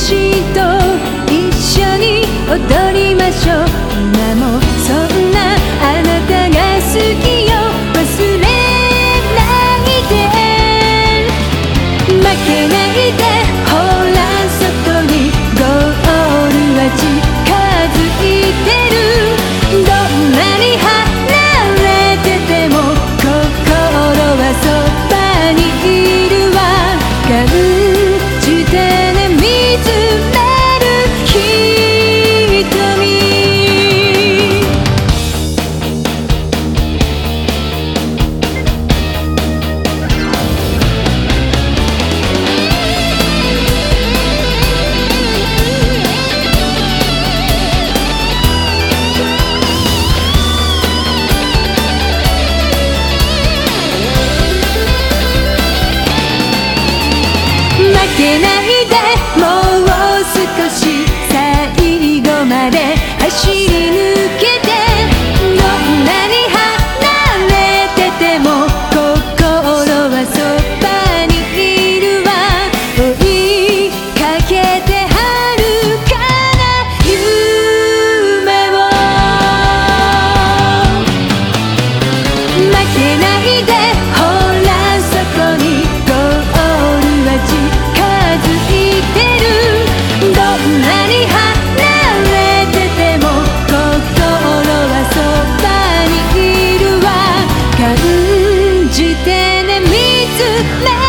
私と一緒に踊りましょう。今もけない with me.